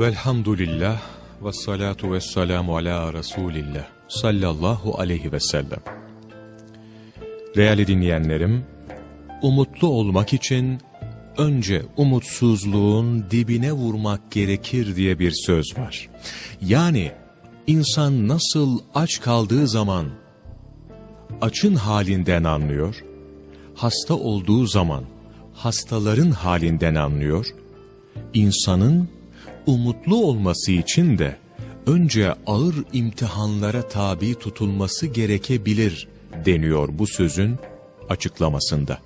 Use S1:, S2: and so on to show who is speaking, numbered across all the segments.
S1: Velhamdülillah ve salatu ve selamu ala Resulillah sallallahu aleyhi ve sellem. Değerli dinleyenlerim, umutlu olmak için önce umutsuzluğun dibine vurmak gerekir diye bir söz var. Yani insan nasıl aç kaldığı zaman açın halinden anlıyor, hasta olduğu zaman hastaların halinden anlıyor, insanın umutlu olması için de önce ağır imtihanlara tabi tutulması gerekebilir deniyor bu sözün açıklamasında.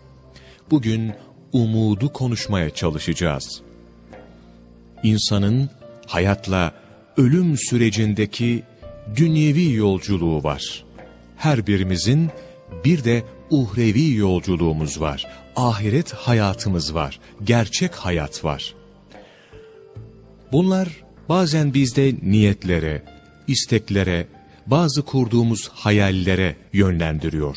S1: Bugün umudu konuşmaya çalışacağız. İnsanın hayatla ölüm sürecindeki dünyevi yolculuğu var. Her birimizin bir de uhrevi yolculuğumuz var. Ahiret hayatımız var. Gerçek hayat var. Bunlar bazen bizde niyetlere, isteklere, bazı kurduğumuz hayallere yönlendiriyor.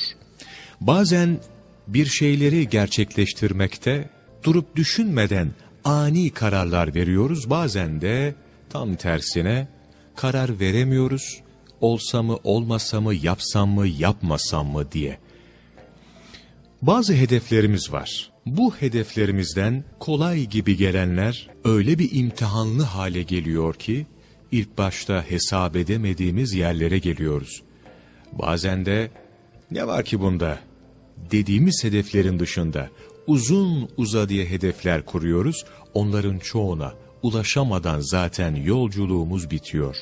S1: Bazen bir şeyleri gerçekleştirmekte durup düşünmeden ani kararlar veriyoruz. Bazen de tam tersine karar veremiyoruz. Olsa mı olmasa mı yapsam mı yapmasam mı diye. Bazı hedeflerimiz var. Bu hedeflerimizden kolay gibi gelenler öyle bir imtihanlı hale geliyor ki ilk başta hesap edemediğimiz yerlere geliyoruz. Bazen de ne var ki bunda dediğimiz hedeflerin dışında uzun uzadıya hedefler kuruyoruz. Onların çoğuna ulaşamadan zaten yolculuğumuz bitiyor.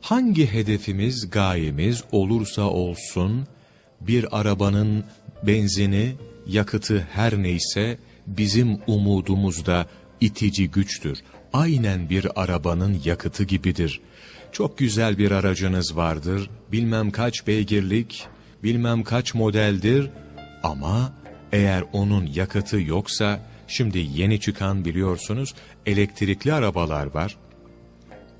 S1: Hangi hedefimiz, gayemiz olursa olsun bir arabanın benzini, yakıtı her neyse bizim umudumuz da itici güçtür. Aynen bir arabanın yakıtı gibidir. Çok güzel bir aracınız vardır, bilmem kaç beygirlik, bilmem kaç modeldir ama eğer onun yakıtı yoksa, şimdi yeni çıkan biliyorsunuz elektrikli arabalar var.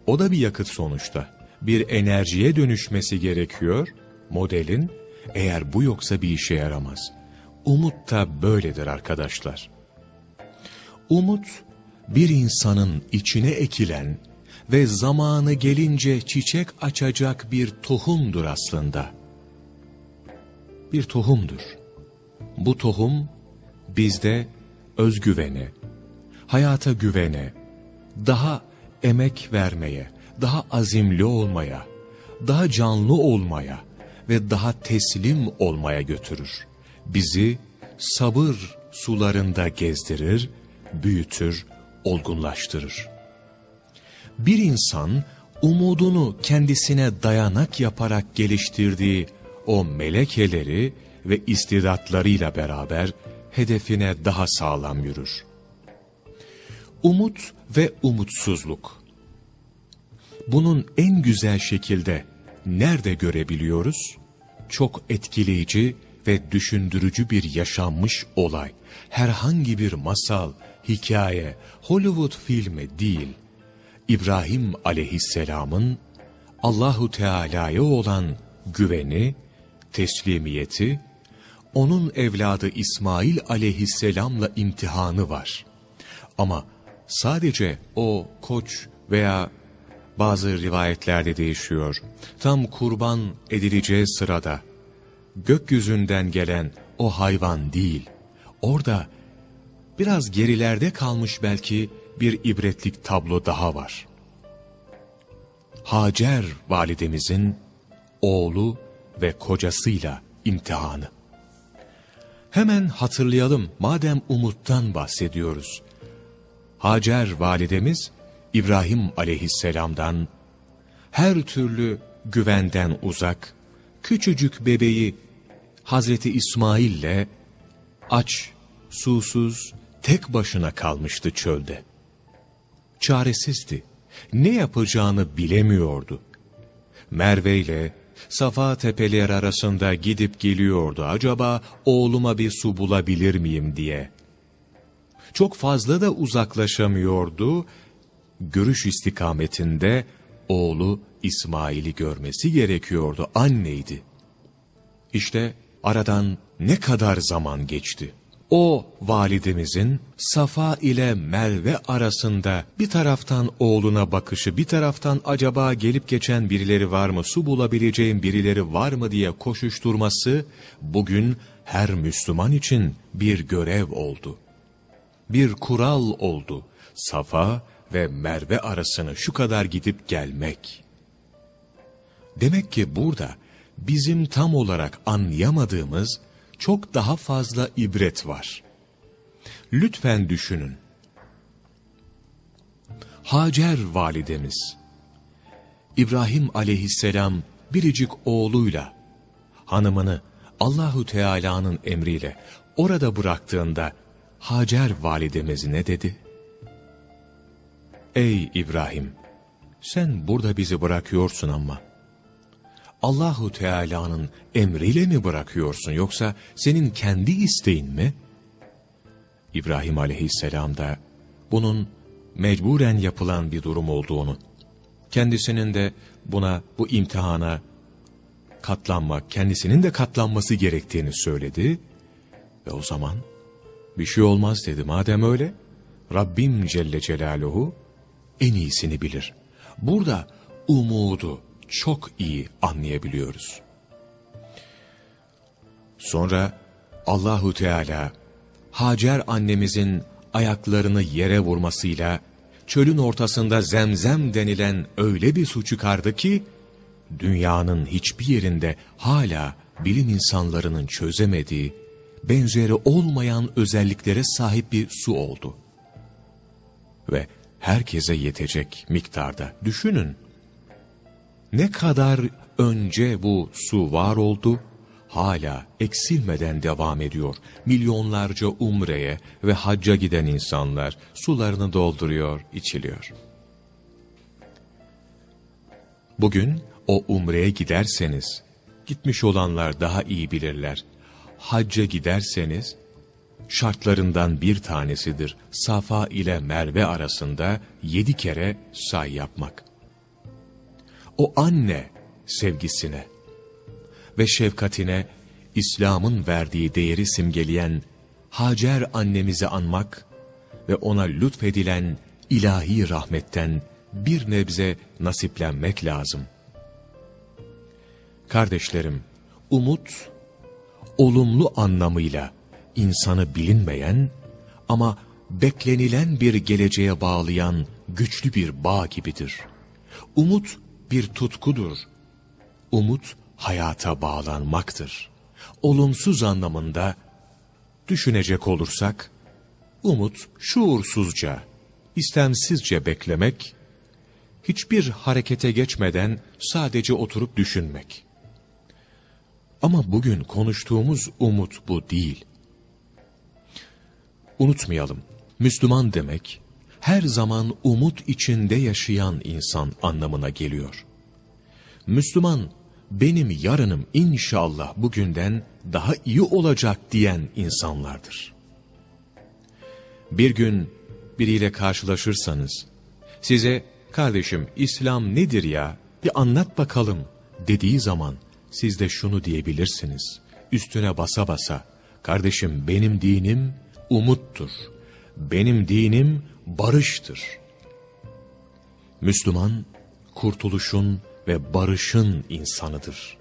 S1: O da bir yakıt sonuçta. Bir enerjiye dönüşmesi gerekiyor modelin. Eğer bu yoksa bir işe yaramaz. Umut da böyledir arkadaşlar. Umut bir insanın içine ekilen ve zamanı gelince çiçek açacak bir tohumdur aslında. Bir tohumdur. Bu tohum bizde özgüvene, hayata güvene, daha emek vermeye, daha azimli olmaya, daha canlı olmaya ve daha teslim olmaya götürür. Bizi sabır sularında gezdirir, büyütür, olgunlaştırır. Bir insan umudunu kendisine dayanak yaparak geliştirdiği o melekeleri ve istidatlarıyla beraber hedefine daha sağlam yürür. Umut ve umutsuzluk. Bunun en güzel şekilde nerede görebiliyoruz? Çok etkileyici ve düşündürücü bir yaşanmış olay. Herhangi bir masal, hikaye, Hollywood filmi değil. İbrahim aleyhisselamın Allahu Teala'ya olan güveni, teslimiyeti, onun evladı İsmail aleyhisselamla imtihanı var. Ama sadece o koç veya bazı rivayetlerde değişiyor. Tam kurban edileceği sırada gökyüzünden gelen o hayvan değil. Orada biraz gerilerde kalmış belki bir ibretlik tablo daha var. Hacer validemizin oğlu ve kocasıyla imtihanı. Hemen hatırlayalım madem umuttan bahsediyoruz. Hacer validemiz İbrahim aleyhisselamdan her türlü güvenden uzak, küçücük bebeği Hazreti İsmail'le aç, susuz, tek başına kalmıştı çölde. Çaresizdi. Ne yapacağını bilemiyordu. Merve ile Safa tepeler arasında gidip geliyordu. Acaba oğluma bir su bulabilir miyim diye. Çok fazla da uzaklaşamıyordu. Görüş istikametinde oğlu İsmail'i görmesi gerekiyordu. Anneydi. İşte aradan ne kadar zaman geçti. o validemizin Safa ile Merve arasında bir taraftan oğluna bakışı, bir taraftan acaba gelip geçen birileri var mı, su bulabileceğim birileri var mı diye koşuşturması bugün her Müslüman için bir görev oldu. Bir kural oldu. Safa ve Merve arasını şu kadar gidip gelmek. Demek ki burada bizim tam olarak anlayamadığımız çok daha fazla ibret var. Lütfen düşünün. Hacer validemiz, İbrahim aleyhisselam biricik oğluyla hanımını Allahu Teala'nın emriyle orada bıraktığında Hacer validemiz ne dedi? Ey İbrahim, sen burada bizi bırakıyorsun ama Allahu Teala'nın emriyle mi bırakıyorsun yoksa senin kendi isteğin mi? İbrahim Aleyhisselam da bunun mecburen yapılan bir durum olduğunu, kendisinin de buna, bu imtihana katlanmak, kendisinin de katlanması gerektiğini söyledi. Ve o zaman bir şey olmaz dedi. Madem öyle, Rabbim Celle Celaluhu en iyisini bilir. Burada umudu çok iyi anlayabiliyoruz. Sonra Allahu Teala Hacer annemizin ayaklarını yere vurmasıyla çölün ortasında zemzem denilen öyle bir su çıkardı ki dünyanın hiçbir yerinde hala bilim insanlarının çözemediği, benzeri olmayan özelliklere sahip bir su oldu. Ve herkese yetecek miktarda. Düşünün, ne kadar önce bu su var oldu, hala eksilmeden devam ediyor. Milyonlarca umreye ve hacca giden insanlar sularını dolduruyor, içiliyor. Bugün o umreye giderseniz, gitmiş olanlar daha iyi bilirler. Hacca giderseniz, şartlarından bir tanesidir. Safa ile Merve arasında yedi kere say yapmak. O anne sevgisine ve şefkatine İslam'ın verdiği değeri simgeleyen Hacer annemizi anmak ve ona lütfedilen ilahi rahmetten bir nebze nasiplenmek lazım. Kardeşlerim, umut, olumlu anlamıyla insanı bilinmeyen ama beklenilen bir geleceğe bağlayan güçlü bir bağ gibidir. Umut bir tutkudur. Umut hayata bağlanmaktır. Olumsuz anlamında düşünecek olursak, umut şuursuzca, istemsizce beklemek, hiçbir harekete geçmeden sadece oturup düşünmek. Ama bugün konuştuğumuz umut bu değil. Unutmayalım, Müslüman demek, her zaman umut içinde yaşayan insan anlamına geliyor. Müslüman, benim yarınım inşallah bugünden daha iyi olacak diyen insanlardır. Bir gün biriyle karşılaşırsanız, size kardeşim İslam nedir ya bir anlat bakalım dediği zaman siz de şunu diyebilirsiniz. Üstüne basa basa, kardeşim benim dinim umuttur. Benim dinim barıştır. Müslüman, kurtuluşun ve barışın insanıdır.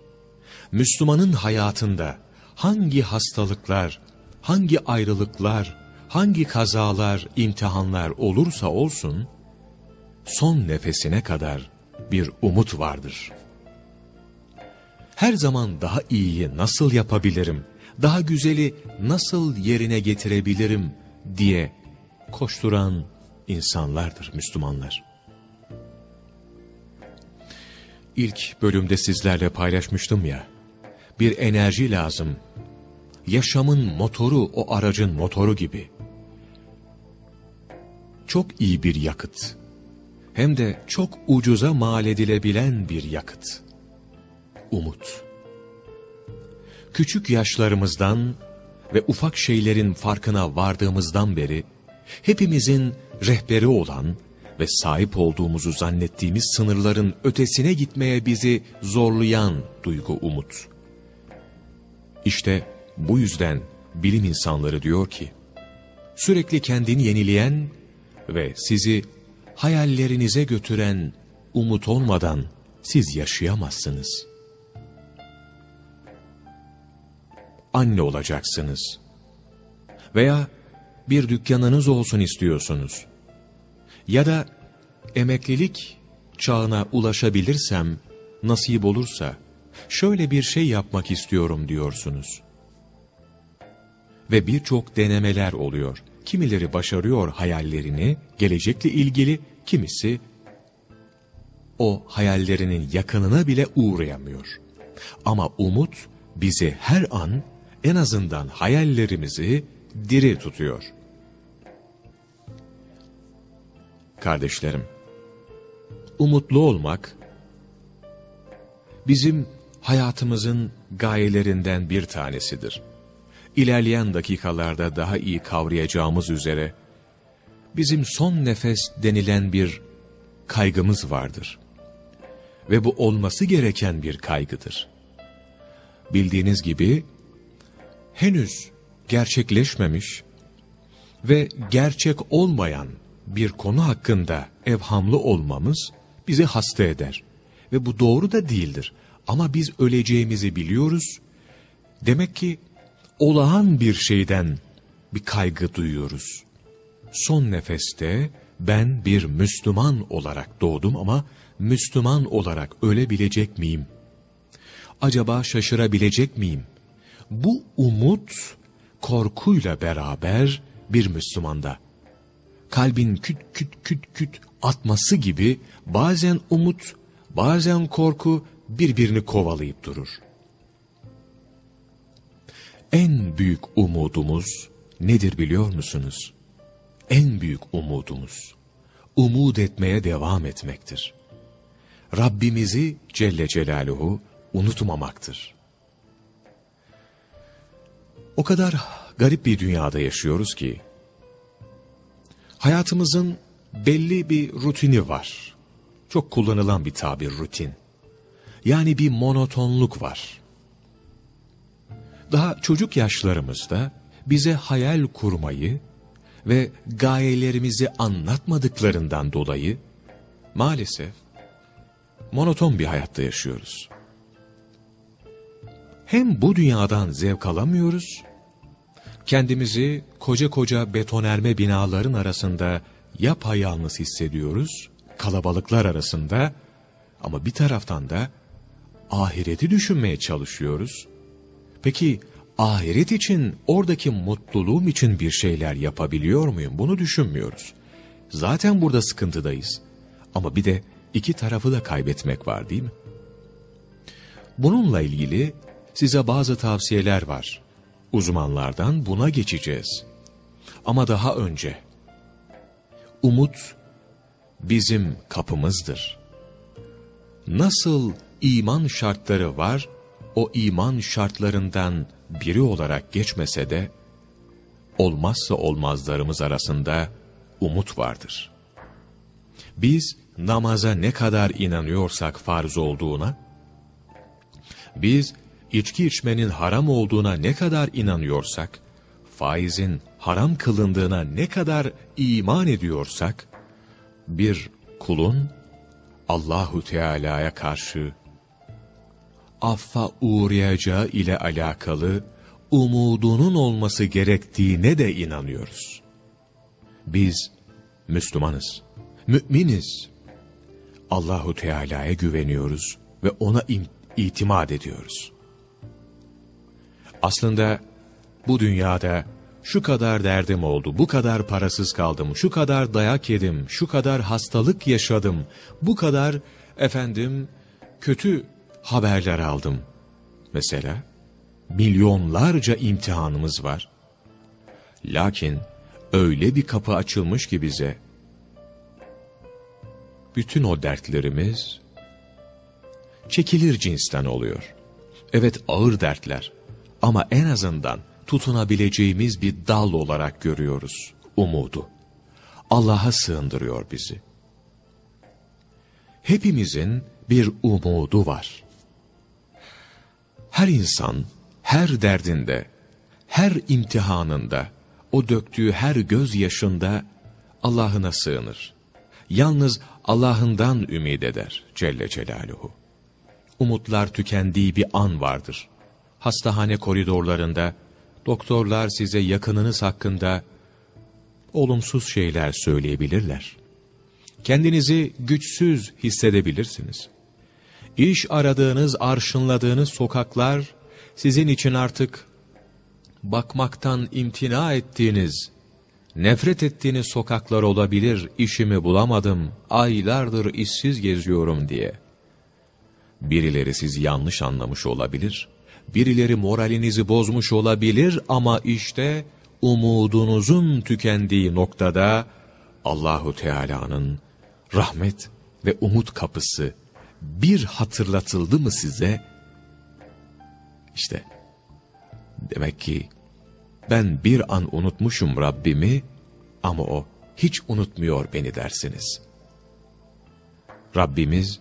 S1: Müslümanın hayatında hangi hastalıklar, hangi ayrılıklar, hangi kazalar, imtihanlar olursa olsun, son nefesine kadar bir umut vardır. Her zaman daha iyiyi nasıl yapabilirim, daha güzeli nasıl yerine getirebilirim diye koşturan insanlardır Müslümanlar. İlk bölümde sizlerle paylaşmıştım ya, bir enerji lazım. Yaşamın motoru o aracın motoru gibi. Çok iyi bir yakıt. Hem de çok ucuza mal edilebilen bir yakıt. Umut. Küçük yaşlarımızdan ve ufak şeylerin farkına vardığımızdan beri hepimizin rehberi olan ve sahip olduğumuzu zannettiğimiz sınırların ötesine gitmeye bizi zorlayan duygu umut. İşte bu yüzden bilim insanları diyor ki, sürekli kendini yenileyen ve sizi hayallerinize götüren umut olmadan siz yaşayamazsınız. Anne olacaksınız. Veya bir dükkanınız olsun istiyorsunuz. Ya da emeklilik çağına ulaşabilirsem, nasip olursa, şöyle bir şey yapmak istiyorum diyorsunuz. Ve birçok denemeler oluyor. Kimileri başarıyor hayallerini, gelecekle ilgili, kimisi o hayallerinin yakınına bile uğrayamıyor. Ama umut bizi her an en azından hayallerimizi diri tutuyor. Kardeşlerim, umutlu olmak bizim hayatımızın gayelerinden bir tanesidir. İlerleyen dakikalarda daha iyi kavrayacağımız üzere bizim son nefes denilen bir kaygımız vardır. Ve bu olması gereken bir kaygıdır. Bildiğiniz gibi henüz gerçekleşmemiş ve gerçek olmayan bir konu hakkında evhamlı olmamız bizi hasta eder. Ve bu doğru da değildir. Ama biz öleceğimizi biliyoruz. Demek ki olağan bir şeyden bir kaygı duyuyoruz. Son nefeste ben bir Müslüman olarak doğdum ama Müslüman olarak ölebilecek miyim? Acaba şaşırabilecek miyim? Bu umut korkuyla beraber bir Müslümanda kalbin küt küt küt küt atması gibi bazen umut, bazen korku birbirini kovalayıp durur. En büyük umudumuz nedir biliyor musunuz? En büyük umudumuz, umut etmeye devam etmektir. Rabbimizi Celle Celaluhu unutmamaktır. O kadar garip bir dünyada yaşıyoruz ki, hayatımızın belli bir rutini var. Çok kullanılan bir tabir rutin. Yani bir monotonluk var. Daha çocuk yaşlarımızda bize hayal kurmayı ve gayelerimizi anlatmadıklarından dolayı maalesef monoton bir hayatta yaşıyoruz. Hem bu dünyadan zevk alamıyoruz, kendimizi koca koca betonerme binaların arasında yapayalnız hissediyoruz, kalabalıklar arasında ama bir taraftan da ahireti düşünmeye çalışıyoruz. Peki ahiret için, oradaki mutluluğum için bir şeyler yapabiliyor muyum? Bunu düşünmüyoruz. Zaten burada sıkıntıdayız. Ama bir de iki tarafı da kaybetmek var değil mi? Bununla ilgili size bazı tavsiyeler var. Uzmanlardan buna geçeceğiz. Ama daha önce, umut bizim kapımızdır. Nasıl iman şartları var, o iman şartlarından biri olarak geçmese de, olmazsa olmazlarımız arasında umut vardır. Biz namaza ne kadar inanıyorsak farz olduğuna, biz içki içmenin haram olduğuna ne kadar inanıyorsak, faizin haram kılındığına ne kadar iman ediyorsak, bir kulun Allahu Teala'ya karşı affa uğrayacağı ile alakalı umudunun olması gerektiğine de inanıyoruz. Biz Müslümanız, müminiz. Allahu Teala'ya güveniyoruz ve ona itimat ediyoruz. Aslında bu dünyada şu kadar derdim oldu, bu kadar parasız kaldım, şu kadar dayak yedim, şu kadar hastalık yaşadım, bu kadar efendim kötü haberler aldım. Mesela milyonlarca imtihanımız var. Lakin öyle bir kapı açılmış ki bize, bütün o dertlerimiz çekilir cinsten oluyor. Evet ağır dertler ama en azından tutunabileceğimiz bir dal olarak görüyoruz umudu. Allah'a sığındırıyor bizi. Hepimizin bir umudu var. Her insan her derdinde, her imtihanında, o döktüğü her gözyaşında Allah'ına sığınır. Yalnız Allah'ından ümid eder Celle Celaluhu. Umutlar tükendiği bir an vardır. Hastahane koridorlarında doktorlar size yakınınız hakkında olumsuz şeyler söyleyebilirler. Kendinizi güçsüz hissedebilirsiniz. İş aradığınız, arşınladığınız sokaklar sizin için artık bakmaktan imtina ettiğiniz, nefret ettiğiniz sokaklar olabilir, işimi bulamadım, aylardır işsiz geziyorum diye. Birileri sizi yanlış anlamış olabilir, birileri moralinizi bozmuş olabilir ama işte umudunuzun tükendiği noktada Allahu Teala'nın rahmet ve umut kapısı bir hatırlatıldı mı size? İşte demek ki ben bir an unutmuşum Rabbimi ama o hiç unutmuyor beni dersiniz. Rabbimiz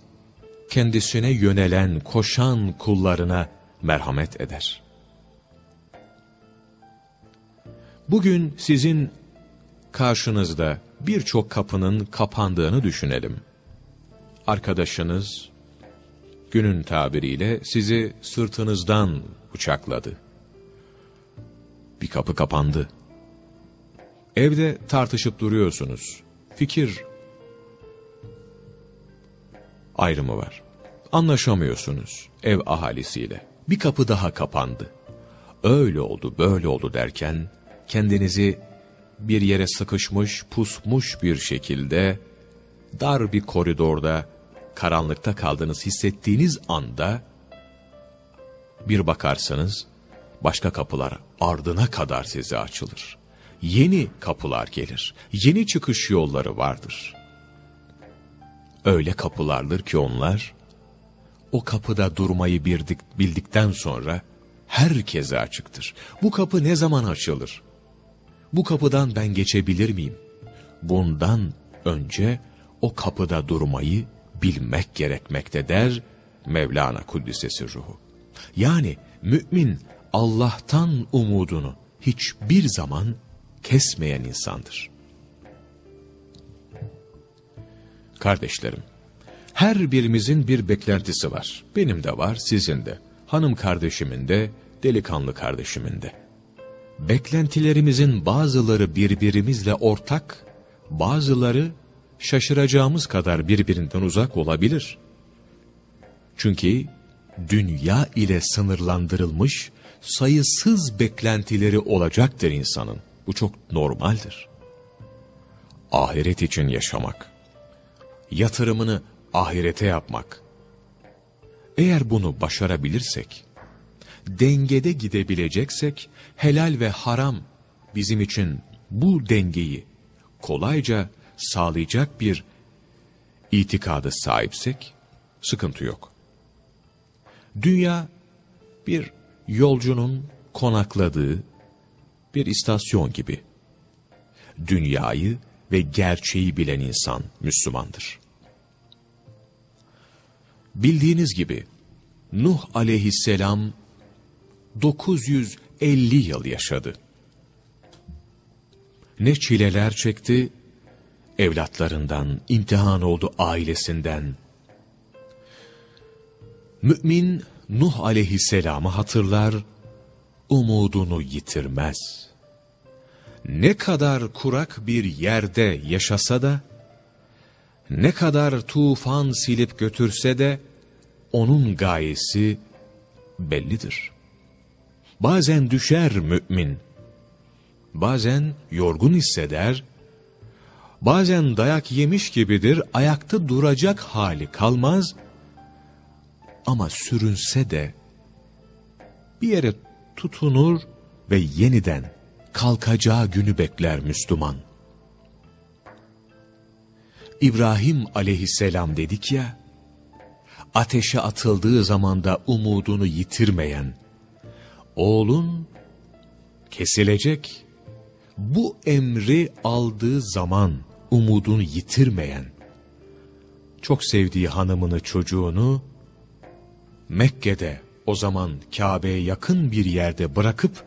S1: kendisine yönelen, koşan kullarına merhamet eder. Bugün sizin karşınızda birçok kapının kapandığını düşünelim. Arkadaşınız günün tabiriyle sizi sırtınızdan bıçakladı. Bir kapı kapandı. Evde tartışıp duruyorsunuz. Fikir ayrımı var. Anlaşamıyorsunuz ev ahalisiyle. Bir kapı daha kapandı. Öyle oldu, böyle oldu derken kendinizi bir yere sıkışmış, pusmuş bir şekilde dar bir koridorda karanlıkta kaldığınız hissettiğiniz anda bir bakarsanız başka kapılar ardına kadar size açılır. Yeni kapılar gelir. Yeni çıkış yolları vardır. Öyle kapılardır ki onlar o kapıda durmayı bildik, bildikten sonra herkese açıktır. Bu kapı ne zaman açılır? Bu kapıdan ben geçebilir miyim? Bundan önce o kapıda durmayı bilmek gerekmekte der Mevlana Kuddisesi ruhu. Yani mümin Allah'tan umudunu hiçbir zaman kesmeyen insandır. Kardeşlerim, her birimizin bir beklentisi var. Benim de var, sizin de. Hanım kardeşimin de, delikanlı kardeşimin de. Beklentilerimizin bazıları birbirimizle ortak, bazıları şaşıracağımız kadar birbirinden uzak olabilir. Çünkü dünya ile sınırlandırılmış sayısız beklentileri olacaktır insanın. Bu çok normaldir. Ahiret için yaşamak, yatırımını ahirete yapmak. Eğer bunu başarabilirsek, dengede gidebileceksek, helal ve haram bizim için bu dengeyi kolayca sağlayacak bir itikadı sahipsek, sıkıntı yok. Dünya bir yolcunun konakladığı bir istasyon gibi. Dünyayı ve gerçeği bilen insan Müslümandır. Bildiğiniz gibi Nuh aleyhisselam 950 yıl yaşadı. Ne çileler çekti, evlatlarından, imtihan oldu ailesinden. Mümin Nuh aleyhisselamı hatırlar, umudunu yitirmez. Ne kadar kurak bir yerde yaşasa da, ne kadar tufan silip götürse de, onun gayesi bellidir. Bazen düşer mümin, bazen yorgun hisseder, bazen dayak yemiş gibidir, ayakta duracak hali kalmaz, ama sürünse de bir yere tutunur ve yeniden kalkacağı günü bekler Müslüman. İbrahim aleyhisselam dedik ya, ateşe atıldığı zamanda umudunu yitirmeyen, oğlun kesilecek, bu emri aldığı zaman umudunu yitirmeyen, çok sevdiği hanımını çocuğunu Mekke'de o zaman Kabe'ye yakın bir yerde bırakıp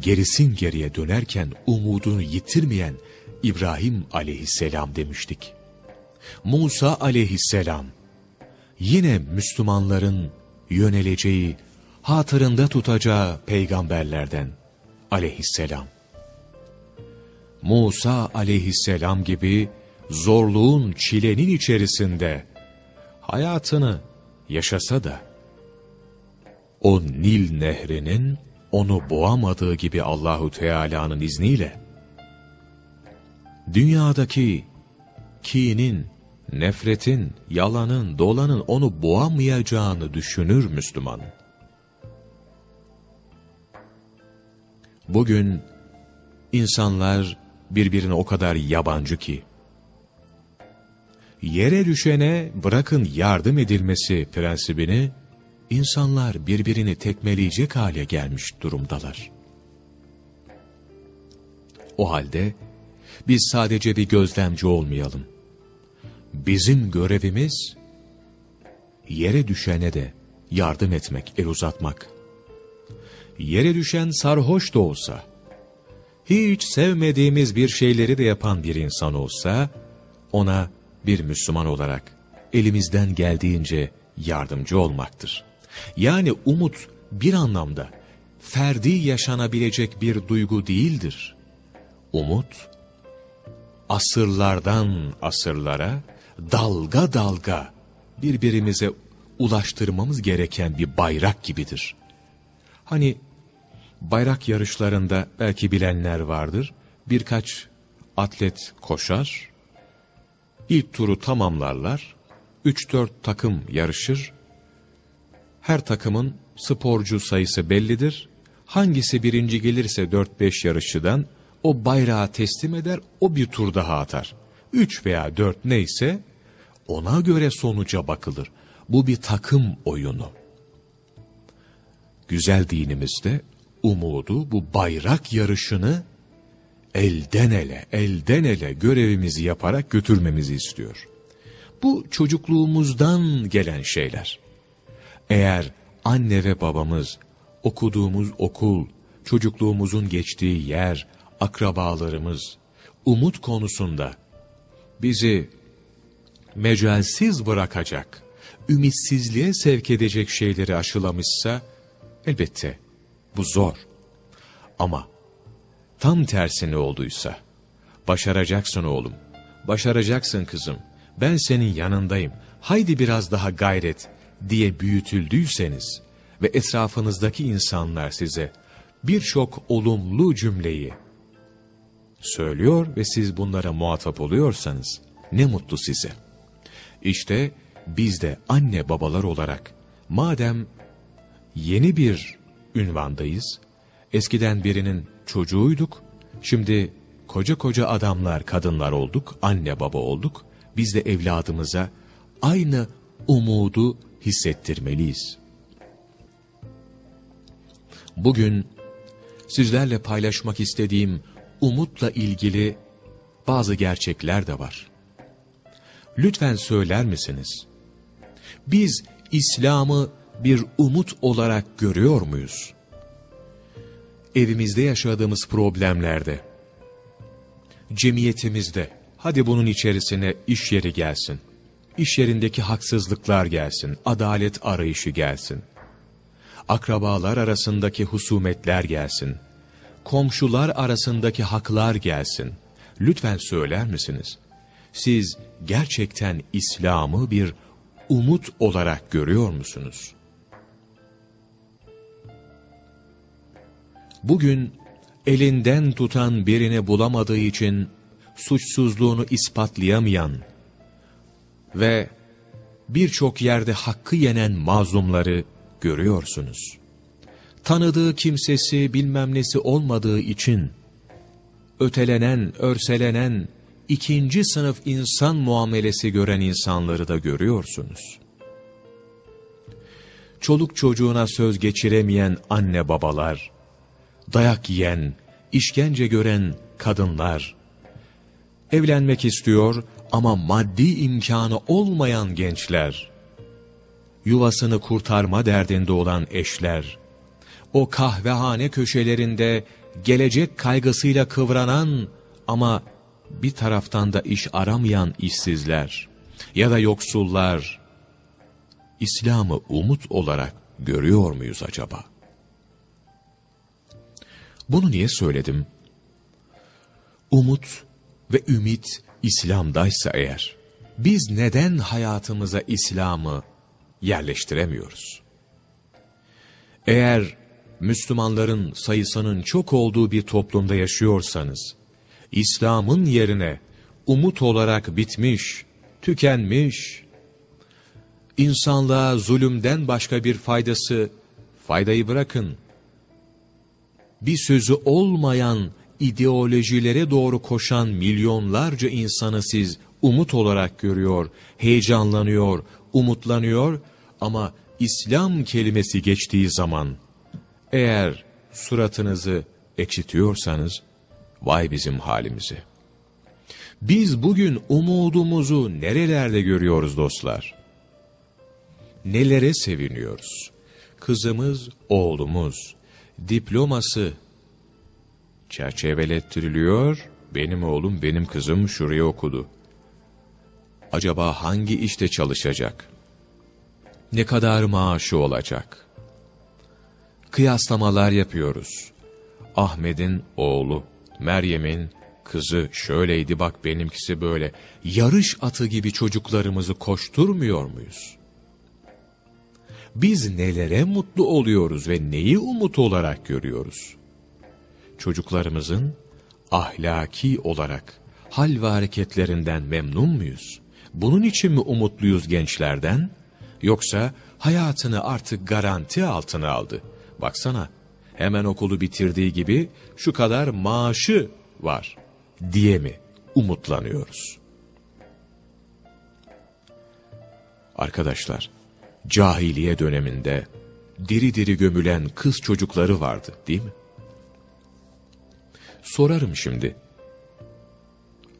S1: gerisin geriye dönerken umudunu yitirmeyen İbrahim aleyhisselam demiştik. Musa aleyhisselam, yine Müslümanların yöneleceği, hatırında tutacağı peygamberlerden aleyhisselam. Musa aleyhisselam gibi zorluğun, çilenin içerisinde hayatını yaşasa da, o Nil nehrinin onu boğamadığı gibi Allahu Teala'nın izniyle, dünyadaki kinin, nefretin, yalanın, dolanın onu boğamayacağını düşünür Müslüman. Bugün insanlar birbirine o kadar yabancı ki, yere düşene bırakın yardım edilmesi prensibini, insanlar birbirini tekmeleyecek hale gelmiş durumdalar. O halde biz sadece bir gözlemci olmayalım. Bizim görevimiz yere düşene de yardım etmek, el uzatmak. Yere düşen sarhoş da olsa, hiç sevmediğimiz bir şeyleri de yapan bir insan olsa, ona bir Müslüman olarak elimizden geldiğince yardımcı olmaktır. Yani umut bir anlamda ferdi yaşanabilecek bir duygu değildir. Umut, asırlardan asırlara, dalga dalga birbirimize ulaştırmamız gereken bir bayrak gibidir. Hani bayrak yarışlarında belki bilenler vardır. Birkaç atlet koşar, ilk turu tamamlarlar, 3-4 takım yarışır, her takımın sporcu sayısı bellidir. Hangisi birinci gelirse 4-5 yarışçıdan o bayrağı teslim eder, o bir tur daha atar. 3 veya 4 neyse ona göre sonuca bakılır. Bu bir takım oyunu. Güzel dinimizde umudu bu bayrak yarışını elden ele, elden ele görevimizi yaparak götürmemizi istiyor. Bu çocukluğumuzdan gelen şeyler. Eğer anne ve babamız, okuduğumuz okul, çocukluğumuzun geçtiği yer, akrabalarımız, umut konusunda bizi mecalsiz bırakacak, ümitsizliğe sevk edecek şeyleri aşılamışsa, elbette bu zor. Ama tam tersine olduysa, başaracaksın oğlum, başaracaksın kızım, ben senin yanındayım, haydi biraz daha gayret diye büyütüldüyseniz ve etrafınızdaki insanlar size birçok olumlu cümleyi söylüyor ve siz bunlara muhatap oluyorsanız ne mutlu size. İşte biz de anne babalar olarak madem yeni bir ünvandayız, eskiden birinin çocuğuyduk, şimdi koca koca adamlar, kadınlar olduk, anne baba olduk, biz de evladımıza aynı umudu hissettirmeliyiz. Bugün sizlerle paylaşmak istediğim umutla ilgili bazı gerçekler de var. Lütfen söyler misiniz? Biz İslam'ı bir umut olarak görüyor muyuz? Evimizde yaşadığımız problemlerde, cemiyetimizde, hadi bunun içerisine iş yeri gelsin, iş yerindeki haksızlıklar gelsin, adalet arayışı gelsin, akrabalar arasındaki husumetler gelsin, komşular arasındaki haklar gelsin. Lütfen söyler misiniz? Siz gerçekten İslam'ı bir umut olarak görüyor musunuz? Bugün elinden tutan birini bulamadığı için suçsuzluğunu ispatlayamayan ve birçok yerde hakkı yenen mazlumları görüyorsunuz tanıdığı kimsesi bilmem nesi olmadığı için, ötelenen, örselenen, ikinci sınıf insan muamelesi gören insanları da görüyorsunuz. Çoluk çocuğuna söz geçiremeyen anne babalar, dayak yiyen, işkence gören kadınlar, evlenmek istiyor ama maddi imkanı olmayan gençler, yuvasını kurtarma derdinde olan eşler, o kahvehane köşelerinde gelecek kaygısıyla kıvranan ama bir taraftan da iş aramayan işsizler ya da yoksullar, İslam'ı umut olarak görüyor muyuz acaba? Bunu niye söyledim? Umut ve ümit İslam'daysa eğer, biz neden hayatımıza İslam'ı yerleştiremiyoruz? Eğer Müslümanların sayısının çok olduğu bir toplumda yaşıyorsanız, İslam'ın yerine umut olarak bitmiş, tükenmiş, insanlığa zulümden başka bir faydası, faydayı bırakın, bir sözü olmayan ideolojilere doğru koşan milyonlarca insanı siz umut olarak görüyor, heyecanlanıyor, umutlanıyor. Ama İslam kelimesi geçtiği zaman eğer suratınızı ekşitiyorsanız vay bizim halimizi. Biz bugün umudumuzu nerelerde görüyoruz dostlar? Nelere seviniyoruz? Kızımız, oğlumuz, diploması çerçevelettiriliyor. Benim oğlum, benim kızım şuraya okudu. Acaba hangi işte çalışacak? Ne kadar maaşı olacak? Kıyaslamalar yapıyoruz. Ahmet'in oğlu, Meryem'in kızı şöyleydi bak benimkisi böyle. Yarış atı gibi çocuklarımızı koşturmuyor muyuz? Biz nelere mutlu oluyoruz ve neyi umut olarak görüyoruz? Çocuklarımızın ahlaki olarak hal ve hareketlerinden memnun muyuz? Bunun için mi umutluyuz gençlerden? Yoksa hayatını artık garanti altına aldı. Baksana hemen okulu bitirdiği gibi şu kadar maaşı var diye mi umutlanıyoruz? Arkadaşlar, cahiliye döneminde diri diri gömülen kız çocukları vardı değil mi? Sorarım şimdi.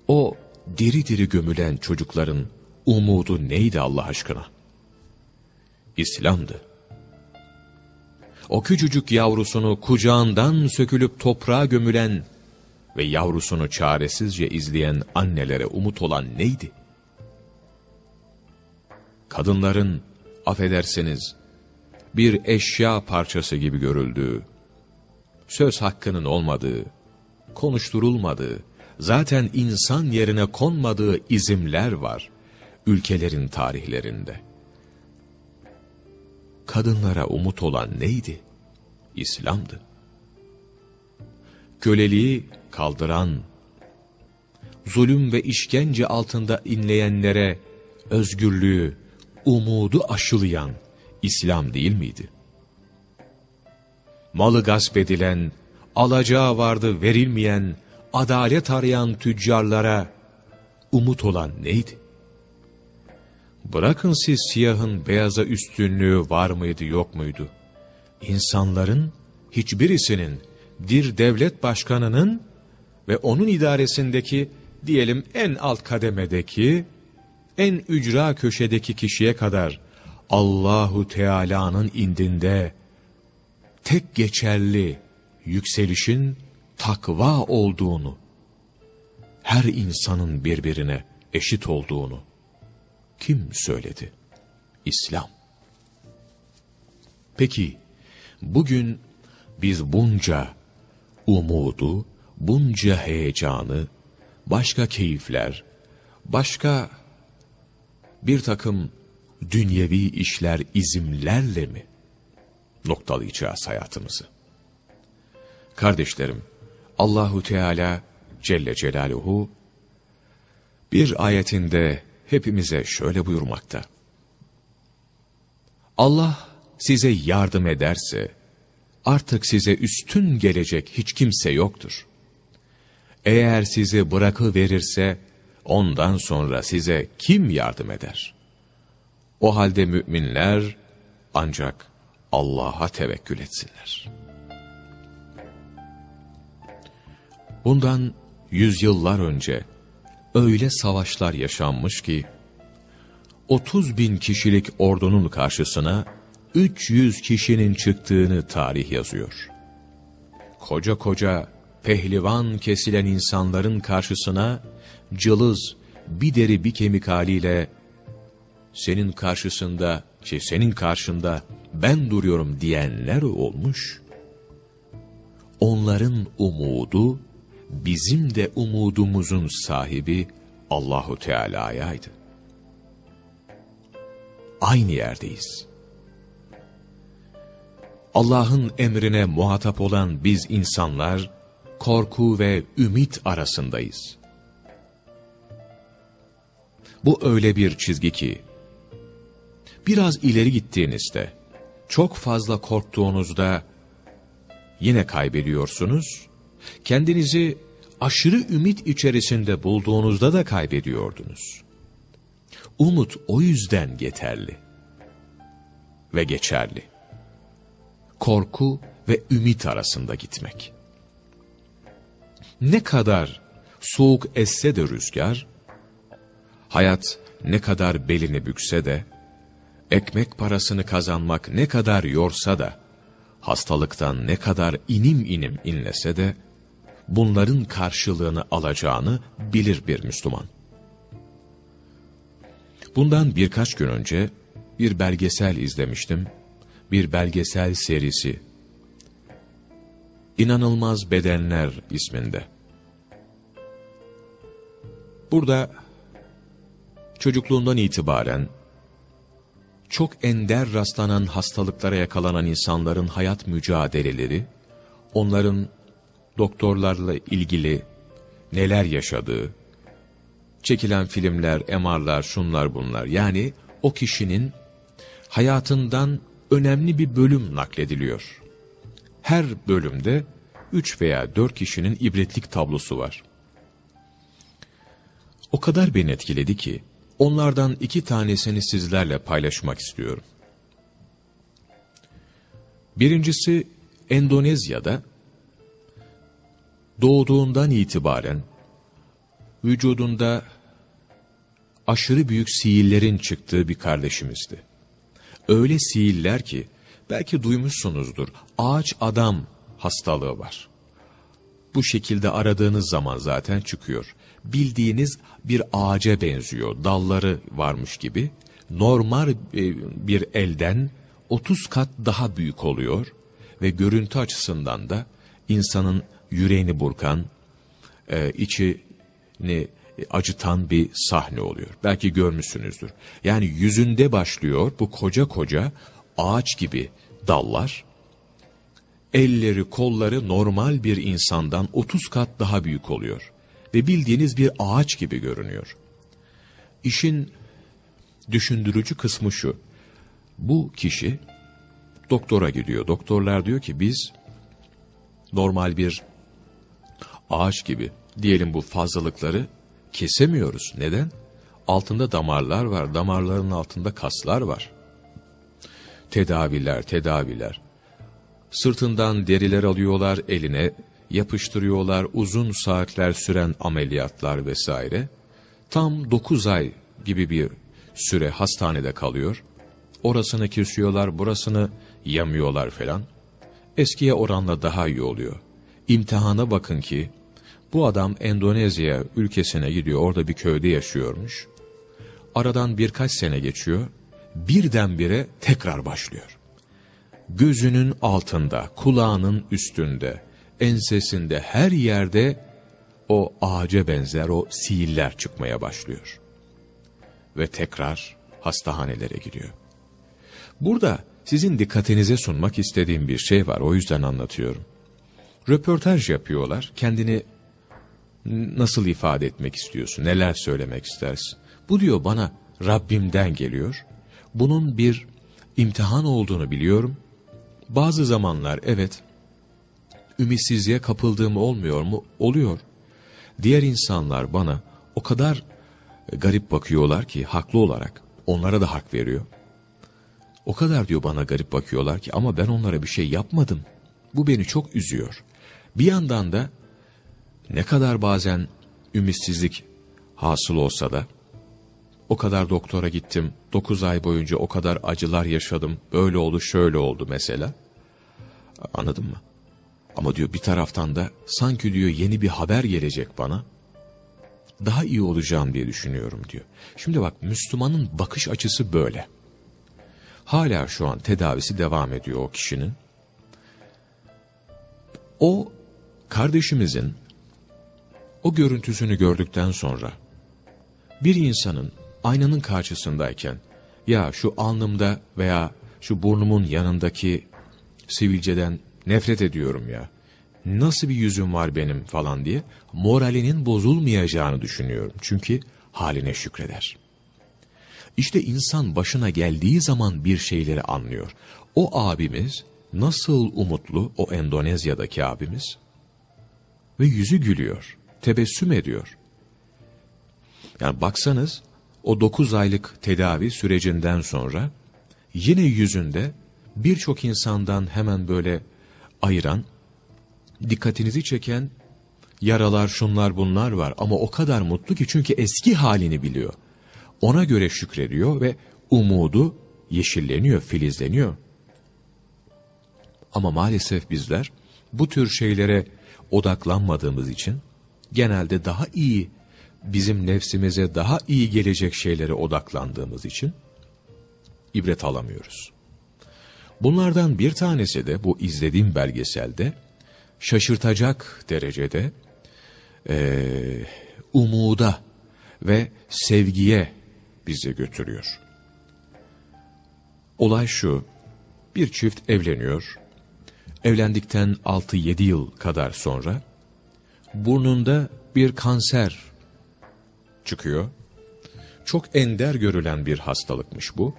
S1: O diri diri gömülen çocukların umudu neydi Allah aşkına? İslam'dı. O küçücük yavrusunu kucağından sökülüp toprağa gömülen ve yavrusunu çaresizce izleyen annelere umut olan neydi? Kadınların, affedersiniz, bir eşya parçası gibi görüldüğü, söz hakkının olmadığı, konuşturulmadığı, zaten insan yerine konmadığı izimler var ülkelerin tarihlerinde. Kadınlara umut olan neydi? İslam'dı. Köleliği kaldıran, zulüm ve işkence altında inleyenlere özgürlüğü, umudu aşılayan İslam değil miydi? Malı gasp edilen, alacağı vardı verilmeyen, adalet arayan tüccarlara umut olan neydi? Bırakın siz siyahın beyaza üstünlüğü var mıydı yok muydu? İnsanların hiçbirisinin bir devlet başkanının ve onun idaresindeki diyelim en alt kademedeki en ücra köşedeki kişiye kadar Allahu Teala'nın indinde tek geçerli yükselişin takva olduğunu, her insanın birbirine eşit olduğunu kim söyledi? İslam. Peki, bugün biz bunca umudu, bunca heyecanı, başka keyifler, başka bir takım dünyevi işler, izimlerle mi noktalayacağız hayatımızı? Kardeşlerim, Allahu Teala Celle Celaluhu bir ayetinde hepimize şöyle buyurmakta. Allah size yardım ederse, artık size üstün gelecek hiç kimse yoktur. Eğer sizi bırakıverirse, ondan sonra size kim yardım eder? O halde müminler ancak Allah'a tevekkül etsinler. Bundan yüzyıllar önce öyle savaşlar yaşanmış ki, 30 bin kişilik ordunun karşısına 300 kişinin çıktığını tarih yazıyor. koca koca pehlivan kesilen insanların karşısına cılız bir deri bir kemik haliyle senin karşısında, şey senin karşında ben duruyorum diyenler olmuş. Onların umudu bizim de umudumuzun sahibi Allahu Teala'yaydı. Aynı yerdeyiz. Allah'ın emrine muhatap olan biz insanlar korku ve ümit arasındayız. Bu öyle bir çizgi ki biraz ileri gittiğinizde çok fazla korktuğunuzda yine kaybediyorsunuz. Kendinizi aşırı ümit içerisinde bulduğunuzda da kaybediyordunuz. Umut o yüzden yeterli ve geçerli. Korku ve ümit arasında gitmek. Ne kadar soğuk esse de rüzgar, hayat ne kadar belini bükse de, ekmek parasını kazanmak ne kadar yorsa da, hastalıktan ne kadar inim inim inlese de, bunların karşılığını alacağını bilir bir Müslüman. Bundan birkaç gün önce bir belgesel izlemiştim. Bir belgesel serisi. İnanılmaz Bedenler isminde. Burada çocukluğundan itibaren çok ender rastlanan hastalıklara yakalanan insanların hayat mücadeleleri, onların doktorlarla ilgili neler yaşadığı, çekilen filmler, emarlar, şunlar bunlar. Yani o kişinin hayatından önemli bir bölüm naklediliyor. Her bölümde üç veya dört kişinin ibretlik tablosu var. O kadar beni etkiledi ki, onlardan iki tanesini sizlerle paylaşmak istiyorum. Birincisi Endonezya'da doğduğundan itibaren vücudunda aşırı büyük sihirlerin çıktığı bir kardeşimizdi. Öyle sihirler ki belki duymuşsunuzdur ağaç adam hastalığı var. Bu şekilde aradığınız zaman zaten çıkıyor. Bildiğiniz bir ağaca benziyor. Dalları varmış gibi. Normal e, bir elden 30 kat daha büyük oluyor ve görüntü açısından da insanın yüreğini burkan, e, içini acıtan bir sahne oluyor. Belki görmüşsünüzdür. Yani yüzünde başlıyor bu koca koca ağaç gibi dallar. Elleri, kolları normal bir insandan 30 kat daha büyük oluyor. Ve bildiğiniz bir ağaç gibi görünüyor. İşin düşündürücü kısmı şu. Bu kişi doktora gidiyor. Doktorlar diyor ki biz normal bir ağaç gibi diyelim bu fazlalıkları kesemiyoruz. Neden? Altında damarlar var. Damarların altında kaslar var. Tedaviler, tedaviler. Sırtından deriler alıyorlar eline, yapıştırıyorlar uzun saatler süren ameliyatlar vesaire. Tam 9 ay gibi bir süre hastanede kalıyor. Orasını kesiyorlar, burasını yamıyorlar falan. Eskiye oranla daha iyi oluyor. İmtihana bakın ki bu adam Endonezya ülkesine gidiyor, orada bir köyde yaşıyormuş. Aradan birkaç sene geçiyor, birdenbire tekrar başlıyor. Gözünün altında, kulağının üstünde, ensesinde, her yerde o ağaca benzer o sihirler çıkmaya başlıyor. Ve tekrar hastahanelere gidiyor. Burada sizin dikkatinize sunmak istediğim bir şey var, o yüzden anlatıyorum. Röportaj yapıyorlar, kendini nasıl ifade etmek istiyorsun, neler söylemek istersin? Bu diyor bana Rabbimden geliyor. Bunun bir imtihan olduğunu biliyorum. Bazı zamanlar evet, ümitsizliğe kapıldığım olmuyor mu? Oluyor. Diğer insanlar bana o kadar garip bakıyorlar ki haklı olarak onlara da hak veriyor. O kadar diyor bana garip bakıyorlar ki ama ben onlara bir şey yapmadım. Bu beni çok üzüyor. Bir yandan da ne kadar bazen ümitsizlik hasıl olsa da, o kadar doktora gittim, dokuz ay boyunca o kadar acılar yaşadım, böyle oldu şöyle oldu mesela. Anladın mı? Ama diyor bir taraftan da sanki diyor yeni bir haber gelecek bana. Daha iyi olacağım diye düşünüyorum diyor. Şimdi bak Müslümanın bakış açısı böyle. Hala şu an tedavisi devam ediyor o kişinin. O kardeşimizin o görüntüsünü gördükten sonra bir insanın aynanın karşısındayken ya şu alnımda veya şu burnumun yanındaki sivilceden nefret ediyorum ya. Nasıl bir yüzüm var benim falan diye moralinin bozulmayacağını düşünüyorum. Çünkü haline şükreder. İşte insan başına geldiği zaman bir şeyleri anlıyor. O abimiz nasıl umutlu o Endonezya'daki abimiz ve yüzü gülüyor, tebessüm ediyor. Yani baksanız o 9 aylık tedavi sürecinden sonra yine yüzünde birçok insandan hemen böyle ayıran, dikkatinizi çeken yaralar şunlar bunlar var ama o kadar mutlu ki çünkü eski halini biliyor. Ona göre şükrediyor ve umudu yeşilleniyor, filizleniyor. Ama maalesef bizler bu tür şeylere odaklanmadığımız için genelde daha iyi bizim nefsimize daha iyi gelecek şeylere odaklandığımız için ibret alamıyoruz. Bunlardan bir tanesi de bu izlediğim belgeselde şaşırtacak derecede e, umuda ve sevgiye bizi götürüyor. Olay şu, bir çift evleniyor, evlendikten 6-7 yıl kadar sonra burnunda bir kanser çıkıyor. Çok ender görülen bir hastalıkmış bu.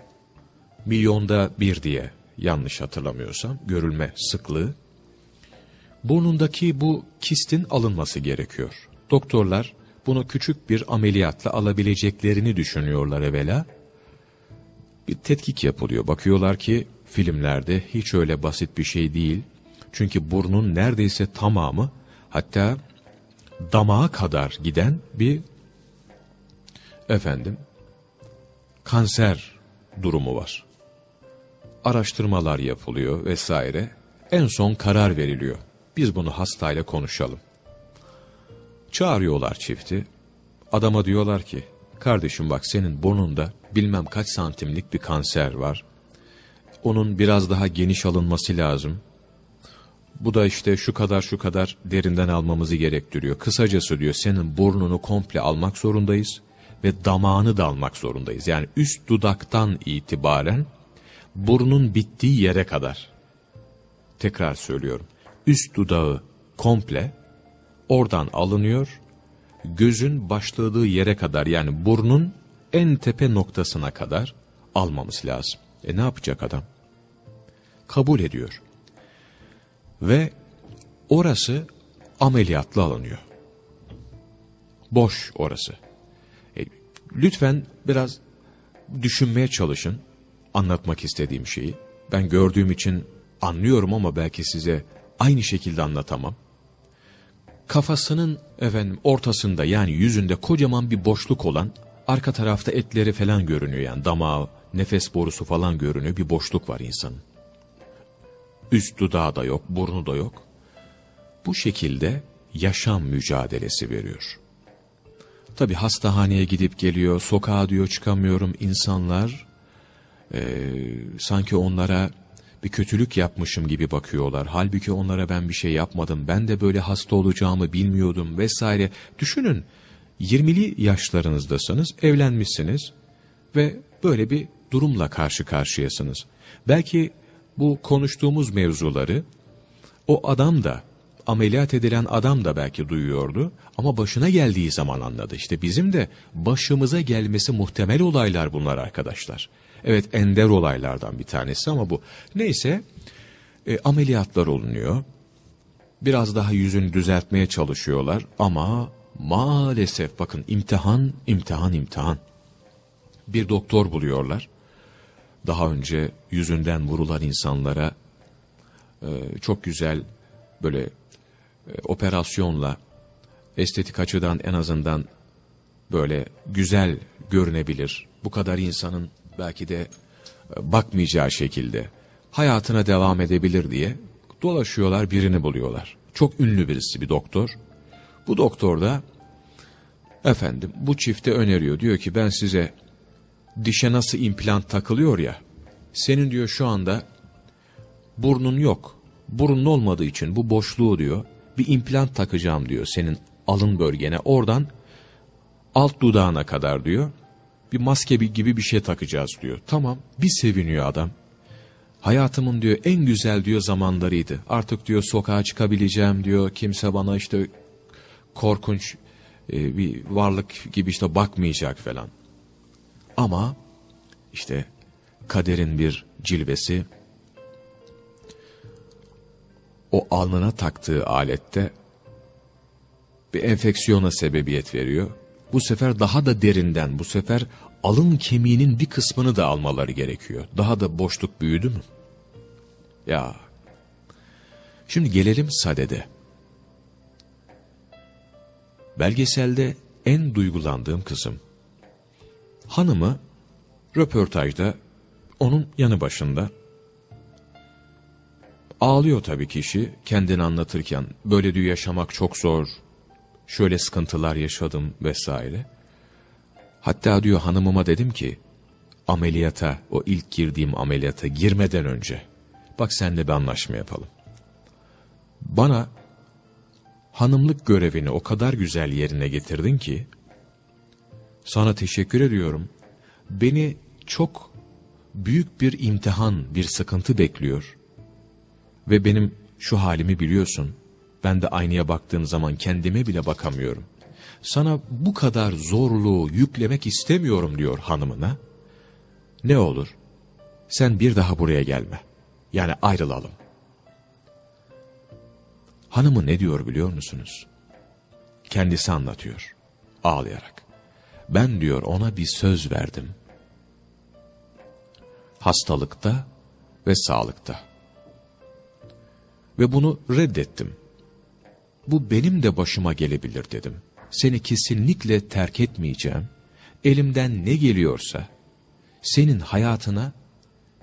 S1: Milyonda bir diye yanlış hatırlamıyorsam görülme sıklığı. Burnundaki bu kistin alınması gerekiyor. Doktorlar bunu küçük bir ameliyatla alabileceklerini düşünüyorlar evvela. Bir tetkik yapılıyor. Bakıyorlar ki filmlerde hiç öyle basit bir şey değil. Çünkü burnun neredeyse tamamı hatta damağa kadar giden bir efendim kanser durumu var. Araştırmalar yapılıyor vesaire. En son karar veriliyor. Biz bunu hastayla konuşalım. Çağırıyorlar çifti. Adama diyorlar ki, kardeşim bak senin burnunda bilmem kaç santimlik bir kanser var. Onun biraz daha geniş alınması lazım. Bu da işte şu kadar şu kadar derinden almamızı gerektiriyor. Kısacası diyor senin burnunu komple almak zorundayız ve damağını da almak zorundayız. Yani üst dudaktan itibaren burnun bittiği yere kadar. Tekrar söylüyorum. Üst dudağı komple oradan alınıyor. Gözün başladığı yere kadar yani burnun en tepe noktasına kadar almamız lazım. E ne yapacak adam? Kabul ediyor. Ve orası ameliyatla alınıyor. Boş orası. E, lütfen biraz düşünmeye çalışın anlatmak istediğim şeyi. Ben gördüğüm için anlıyorum ama belki size aynı şekilde anlatamam. Kafasının efendim ortasında yani yüzünde kocaman bir boşluk olan arka tarafta etleri falan görünüyor yani damağı, nefes borusu falan görünüyor bir boşluk var insanın. Üst dudağı da yok, burnu da yok. Bu şekilde yaşam mücadelesi veriyor. Tabi hastahaneye gidip geliyor, sokağa diyor çıkamıyorum insanlar e, sanki onlara bir kötülük yapmışım gibi bakıyorlar. Halbuki onlara ben bir şey yapmadım. Ben de böyle hasta olacağımı bilmiyordum vesaire. Düşünün 20'li yaşlarınızdasınız, evlenmişsiniz ve böyle bir durumla karşı karşıyasınız. Belki bu konuştuğumuz mevzuları o adam da ameliyat edilen adam da belki duyuyordu ama başına geldiği zaman anladı. İşte bizim de başımıza gelmesi muhtemel olaylar bunlar arkadaşlar. Evet ender olaylardan bir tanesi ama bu. Neyse e, ameliyatlar olunuyor. Biraz daha yüzünü düzeltmeye çalışıyorlar ama maalesef bakın imtihan, imtihan, imtihan. Bir doktor buluyorlar. Daha önce yüzünden vurulan insanlara e, çok güzel böyle e, operasyonla estetik açıdan en azından böyle güzel görünebilir. Bu kadar insanın belki de e, bakmayacağı şekilde hayatına devam edebilir diye Dolaşıyorlar birini buluyorlar. Çok ünlü birisi bir doktor. Bu doktor da efendim bu çifte öneriyor. Diyor ki ben size dişe nasıl implant takılıyor ya. Senin diyor şu anda burnun yok. Burnun olmadığı için bu boşluğu diyor bir implant takacağım diyor senin alın bölgene. Oradan alt dudağına kadar diyor bir maske gibi bir şey takacağız diyor. Tamam bir seviniyor adam. Hayatımın diyor en güzel diyor zamanlarıydı. Artık diyor sokağa çıkabileceğim diyor. Kimse bana işte korkunç e, bir varlık gibi işte bakmayacak falan. Ama işte kaderin bir cilvesi o alnına taktığı alette bir enfeksiyona sebebiyet veriyor. Bu sefer daha da derinden, bu sefer alın kemiğinin bir kısmını da almaları gerekiyor. Daha da boşluk büyüdü mü? Ya. Şimdi gelelim sadede. Belgeselde en duygulandığım kızım. Hanımı röportajda onun yanı başında ağlıyor tabii kişi kendini anlatırken. Böyle diyor yaşamak çok zor. Şöyle sıkıntılar yaşadım vesaire. Hatta diyor hanımıma dedim ki ameliyata o ilk girdiğim ameliyata girmeden önce bak senle bir anlaşma yapalım. Bana hanımlık görevini o kadar güzel yerine getirdin ki sana teşekkür ediyorum. Beni çok büyük bir imtihan, bir sıkıntı bekliyor. Ve benim şu halimi biliyorsun. Ben de aynaya baktığım zaman kendime bile bakamıyorum. Sana bu kadar zorluğu yüklemek istemiyorum diyor hanımına. Ne olur? Sen bir daha buraya gelme. Yani ayrılalım. Hanımı ne diyor biliyor musunuz? Kendisi anlatıyor. Ağlayarak. Ben diyor ona bir söz verdim. Hastalıkta ve sağlıkta. Ve bunu reddettim. Bu benim de başıma gelebilir dedim. Seni kesinlikle terk etmeyeceğim. Elimden ne geliyorsa senin hayatına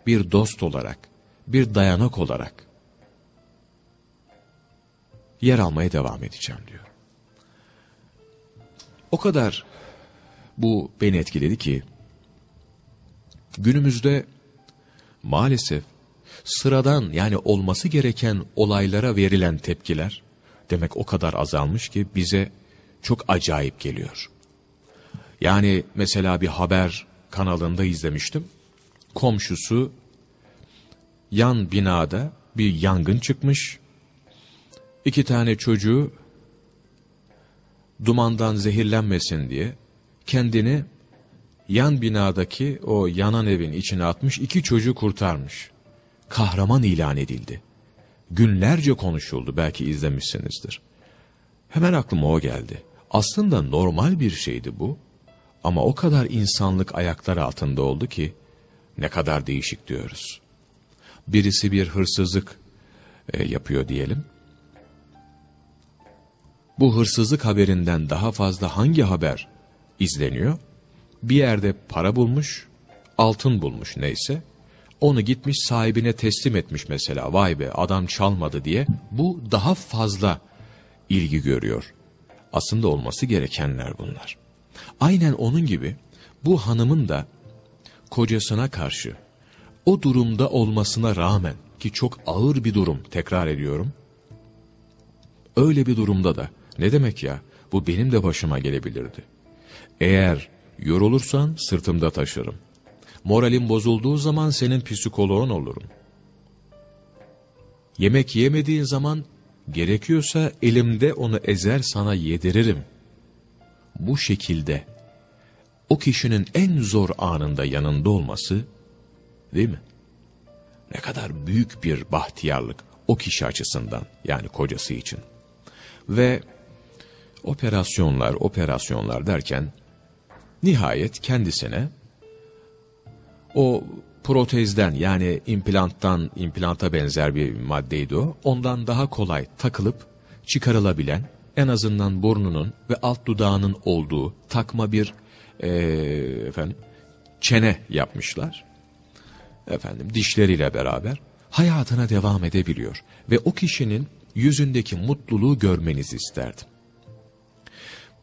S1: bir dost olarak, bir dayanak olarak yer almaya devam edeceğim diyor. O kadar bu beni etkiledi ki günümüzde maalesef sıradan yani olması gereken olaylara verilen tepkiler demek o kadar azalmış ki bize çok acayip geliyor. Yani mesela bir haber kanalında izlemiştim. Komşusu yan binada bir yangın çıkmış. İki tane çocuğu dumandan zehirlenmesin diye kendini yan binadaki o yanan evin içine atmış iki çocuğu kurtarmış. Kahraman ilan edildi. Günlerce konuşuldu belki izlemişsinizdir. Hemen aklıma o geldi. Aslında normal bir şeydi bu. Ama o kadar insanlık ayaklar altında oldu ki ne kadar değişik diyoruz. Birisi bir hırsızlık e, yapıyor diyelim. Bu hırsızlık haberinden daha fazla hangi haber izleniyor? Bir yerde para bulmuş, altın bulmuş neyse. Onu gitmiş sahibine teslim etmiş mesela. Vay be adam çalmadı diye. Bu daha fazla ilgi görüyor. Aslında olması gerekenler bunlar. Aynen onun gibi bu hanımın da kocasına karşı o durumda olmasına rağmen ki çok ağır bir durum tekrar ediyorum. Öyle bir durumda da ne demek ya bu benim de başıma gelebilirdi. Eğer yorulursan sırtımda taşırım. Moralim bozulduğu zaman senin psikoloğun olurum. Yemek yemediğin zaman gerekiyorsa elimde onu ezer sana yediririm. Bu şekilde o kişinin en zor anında yanında olması değil mi? Ne kadar büyük bir bahtiyarlık o kişi açısından yani kocası için. Ve operasyonlar operasyonlar derken nihayet kendisine o protezden yani implanttan implanta benzer bir maddeydi o. Ondan daha kolay takılıp çıkarılabilen en azından burnunun ve alt dudağının olduğu takma bir e, efendim çene yapmışlar. Efendim dişleriyle beraber hayatına devam edebiliyor. Ve o kişinin yüzündeki mutluluğu görmenizi isterdim.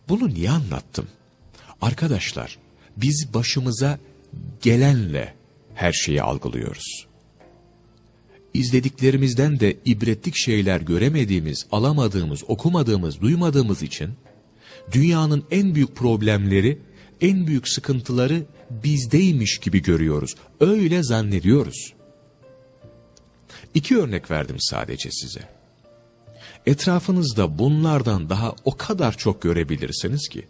S1: Bunu niye anlattım? Arkadaşlar, biz başımıza gelenle her şeyi algılıyoruz. İzlediklerimizden de ibretlik şeyler göremediğimiz, alamadığımız, okumadığımız, duymadığımız için dünyanın en büyük problemleri, en büyük sıkıntıları bizdeymiş gibi görüyoruz. Öyle zannediyoruz. İki örnek verdim sadece size. Etrafınızda bunlardan daha o kadar çok görebilirsiniz ki.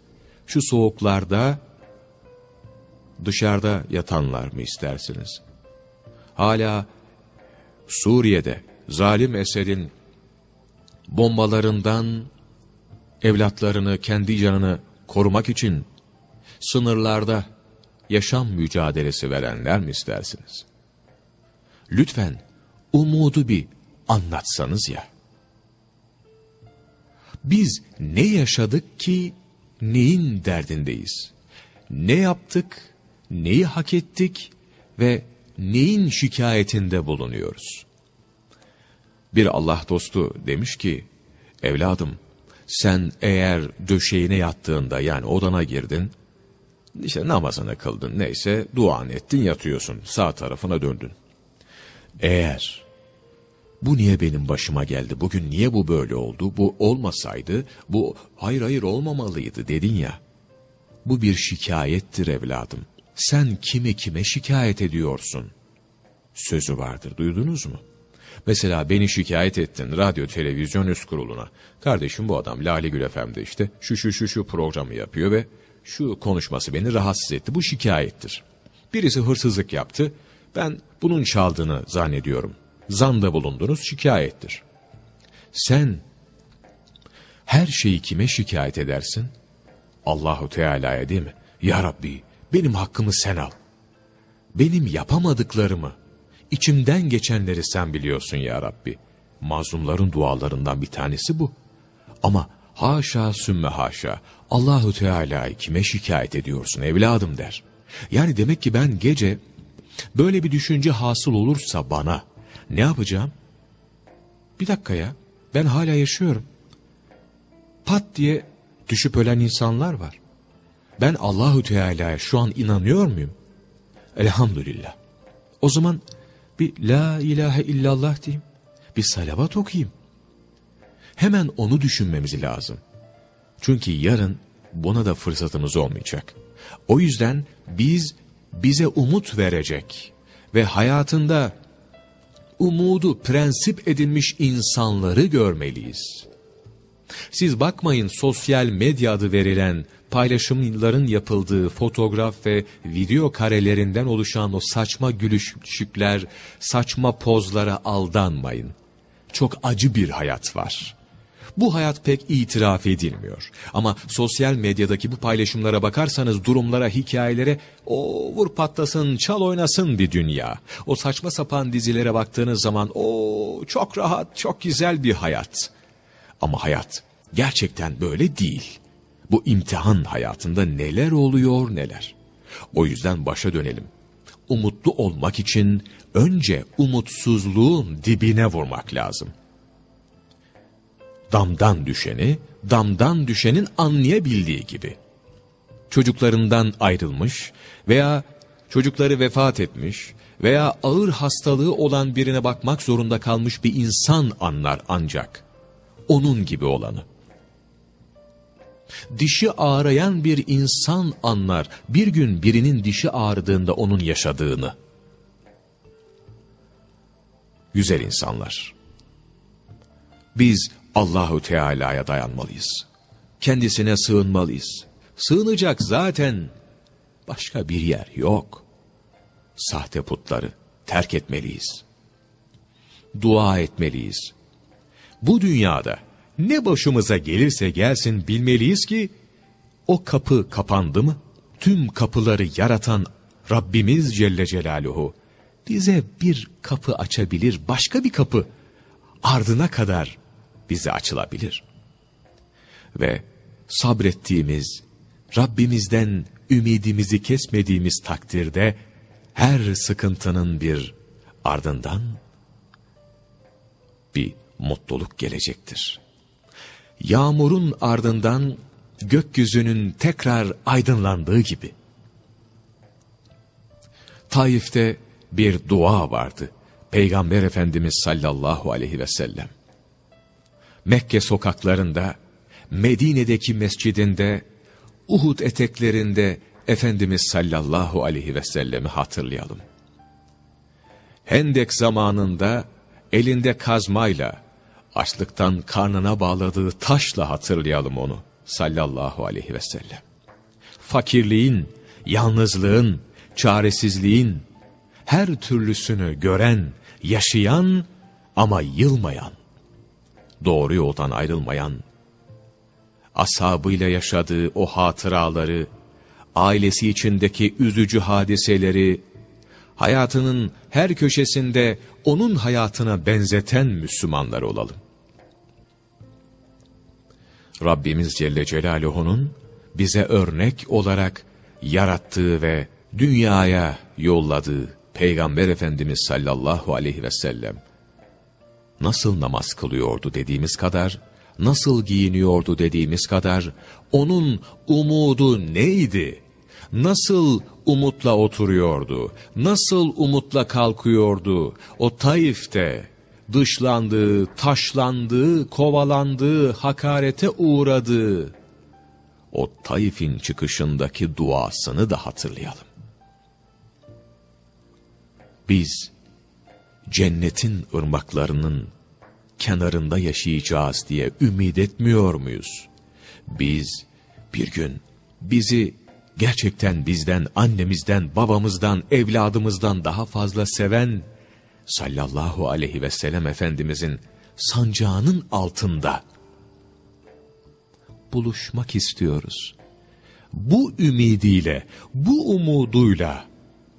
S1: Şu soğuklarda dışarıda yatanlar mı istersiniz? Hala Suriye'de zalim Esed'in bombalarından evlatlarını, kendi canını korumak için sınırlarda yaşam mücadelesi verenler mi istersiniz? Lütfen umudu bir anlatsanız ya. Biz ne yaşadık ki neyin derdindeyiz? Ne yaptık, neyi hak ettik ve neyin şikayetinde bulunuyoruz? Bir Allah dostu demiş ki, evladım sen eğer döşeğine yattığında yani odana girdin, işte namazını kıldın neyse duan ettin yatıyorsun sağ tarafına döndün. Eğer bu niye benim başıma geldi bugün niye bu böyle oldu bu olmasaydı bu hayır hayır olmamalıydı dedin ya. Bu bir şikayettir evladım. Sen kimi kime şikayet ediyorsun? Sözü vardır duydunuz mu? Mesela beni şikayet ettin radyo televizyon üst kuruluna. Kardeşim bu adam Lale Gül FM'de işte şu şu şu şu programı yapıyor ve şu konuşması beni rahatsız etti. Bu şikayettir. Birisi hırsızlık yaptı. Ben bunun çaldığını zannediyorum. Zanda bulundunuz şikayettir. Sen her şeyi kime şikayet edersin? Allahu Teala'ya değil mi? Ya Rabbi benim hakkımı sen al. Benim yapamadıklarımı, içimden geçenleri sen biliyorsun ya Rabbi. Mazlumların dualarından bir tanesi bu. Ama haşa sümme haşa Allahu Teala'yı kime şikayet ediyorsun evladım der. Yani demek ki ben gece böyle bir düşünce hasıl olursa bana ne yapacağım? Bir dakika ya ben hala yaşıyorum. Pat diye düşüp ölen insanlar var. Ben Allahu Teala'ya şu an inanıyor muyum? Elhamdülillah. O zaman bir la ilahe illallah diyeyim. Bir salavat okuyayım. Hemen onu düşünmemiz lazım. Çünkü yarın buna da fırsatımız olmayacak. O yüzden biz bize umut verecek ve hayatında umudu prensip edilmiş insanları görmeliyiz. Siz bakmayın sosyal medya adı verilen paylaşımların yapıldığı fotoğraf ve video karelerinden oluşan o saçma gülüşükler, saçma pozlara aldanmayın. Çok acı bir hayat var. Bu hayat pek itiraf edilmiyor. Ama sosyal medyadaki bu paylaşımlara bakarsanız durumlara, hikayelere o vur patlasın, çal oynasın bir dünya. O saçma sapan dizilere baktığınız zaman o çok rahat, çok güzel bir hayat. Ama hayat gerçekten böyle değil. Bu imtihan hayatında neler oluyor neler. O yüzden başa dönelim. Umutlu olmak için önce umutsuzluğun dibine vurmak lazım damdan düşeni, damdan düşenin anlayabildiği gibi. Çocuklarından ayrılmış veya çocukları vefat etmiş veya ağır hastalığı olan birine bakmak zorunda kalmış bir insan anlar ancak. Onun gibi olanı. Dişi ağrayan bir insan anlar bir gün birinin dişi ağrıdığında onun yaşadığını. Güzel insanlar. Biz Allahu Teala'ya dayanmalıyız. Kendisine sığınmalıyız. Sığınacak zaten başka bir yer yok. Sahte putları terk etmeliyiz. Dua etmeliyiz. Bu dünyada ne başımıza gelirse gelsin bilmeliyiz ki o kapı kapandı mı? Tüm kapıları yaratan Rabbimiz Celle Celaluhu bize bir kapı açabilir, başka bir kapı ardına kadar bize açılabilir. Ve sabrettiğimiz, Rabbimizden ümidimizi kesmediğimiz takdirde her sıkıntının bir ardından bir mutluluk gelecektir. Yağmurun ardından gökyüzünün tekrar aydınlandığı gibi. Taif'te bir dua vardı. Peygamber Efendimiz sallallahu aleyhi ve sellem. Mekke sokaklarında, Medine'deki mescidinde, Uhud eteklerinde Efendimiz sallallahu aleyhi ve sellemi hatırlayalım. Hendek zamanında elinde kazmayla, açlıktan karnına bağladığı taşla hatırlayalım onu sallallahu aleyhi ve sellem. Fakirliğin, yalnızlığın, çaresizliğin, her türlüsünü gören, yaşayan ama yılmayan, doğru yoldan ayrılmayan, ashabıyla yaşadığı o hatıraları, ailesi içindeki üzücü hadiseleri, hayatının her köşesinde onun hayatına benzeten Müslümanlar olalım. Rabbimiz Celle Celaluhu'nun bize örnek olarak yarattığı ve dünyaya yolladığı Peygamber Efendimiz sallallahu aleyhi ve sellem nasıl namaz kılıyordu dediğimiz kadar, nasıl giyiniyordu dediğimiz kadar, onun umudu neydi? Nasıl umutla oturuyordu? Nasıl umutla kalkıyordu? O Taif'te dışlandığı, taşlandığı, kovalandığı, hakarete uğradığı o Taif'in çıkışındaki duasını da hatırlayalım. Biz cennetin ırmaklarının kenarında yaşayacağız diye ümit etmiyor muyuz? Biz bir gün bizi gerçekten bizden, annemizden, babamızdan, evladımızdan daha fazla seven sallallahu aleyhi ve sellem Efendimizin sancağının altında buluşmak istiyoruz. Bu ümidiyle, bu umuduyla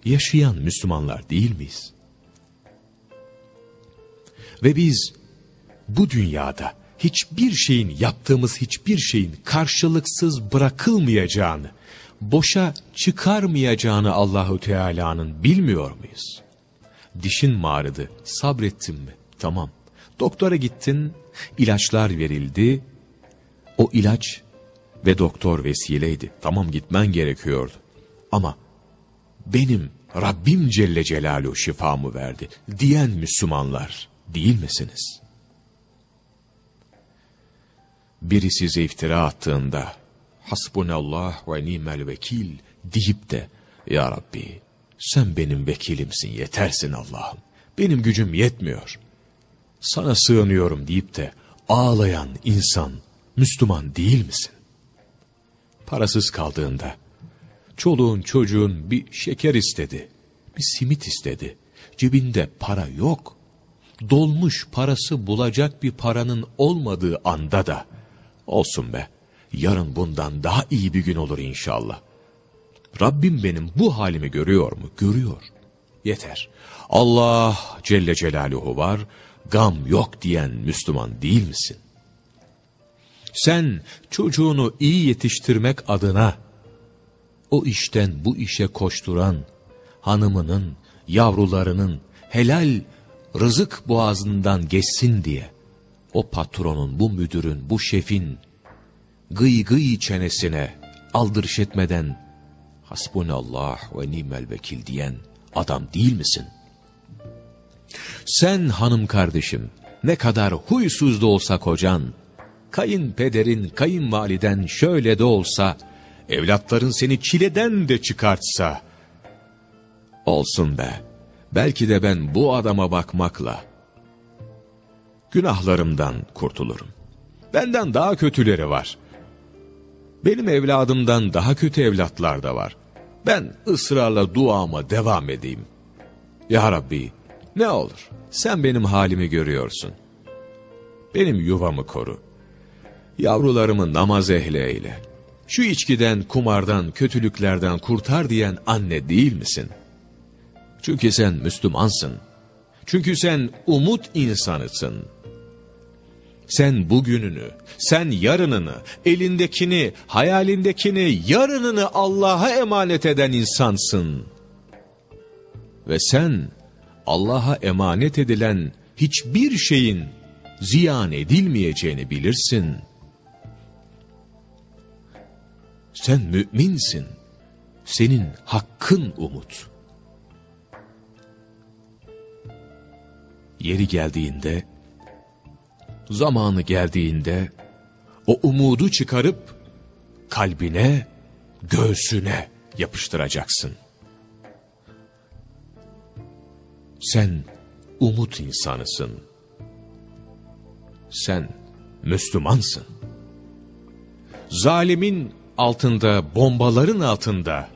S1: yaşayan Müslümanlar değil miyiz? Ve biz bu dünyada hiçbir şeyin yaptığımız hiçbir şeyin karşılıksız bırakılmayacağını, boşa çıkarmayacağını Allahu Teala'nın bilmiyor muyuz? Dişin mağrıdı, sabrettin mi? Tamam. Doktora gittin, ilaçlar verildi. O ilaç ve doktor vesileydi. Tamam gitmen gerekiyordu. Ama benim Rabbim Celle Celaluhu şifamı verdi diyen Müslümanlar değil misiniz? Biri size iftira attığında hasbunallah ve nimel vekil deyip de ya Rabbi sen benim vekilimsin yetersin Allah'ım benim gücüm yetmiyor sana sığınıyorum deyip de ağlayan insan Müslüman değil misin? Parasız kaldığında çoluğun çocuğun bir şeker istedi, bir simit istedi. Cebinde para yok. Dolmuş parası bulacak bir paranın olmadığı anda da olsun be yarın bundan daha iyi bir gün olur inşallah. Rabbim benim bu halimi görüyor mu? Görüyor. Yeter. Allah Celle Celaluhu var, gam yok diyen Müslüman değil misin? Sen çocuğunu iyi yetiştirmek adına o işten bu işe koşturan hanımının, yavrularının helal rızık boğazından geçsin diye o patronun, bu müdürün, bu şefin gıy gıy çenesine aldırış etmeden hasbunallah ve nimel vekil diyen adam değil misin? Sen hanım kardeşim ne kadar huysuz da olsa kocan, kayınpederin, kayınvaliden şöyle de olsa, evlatların seni çileden de çıkartsa, olsun be, belki de ben bu adama bakmakla, günahlarımdan kurtulurum. Benden daha kötüleri var. Benim evladımdan daha kötü evlatlar da var. Ben ısrarla duama devam edeyim. Ya Rabbi, ne olur, sen benim halimi görüyorsun. Benim yuvamı koru. Yavrularımı namaz ehli eyle. Şu içkiden, kumardan, kötülüklerden kurtar diyen anne değil misin? Çünkü sen Müslümansın. Çünkü sen umut insanısın. Sen bugününü, sen yarınını, elindekini, hayalindekini, yarınını Allah'a emanet eden insansın. Ve sen Allah'a emanet edilen hiçbir şeyin ziyan edilmeyeceğini bilirsin. Sen müminsin. Senin hakkın umut. Yeri geldiğinde, zamanı geldiğinde, o umudu çıkarıp kalbine, göğsüne yapıştıracaksın. Sen umut insanısın. Sen Müslümansın. Zalimin altında, bombaların altında,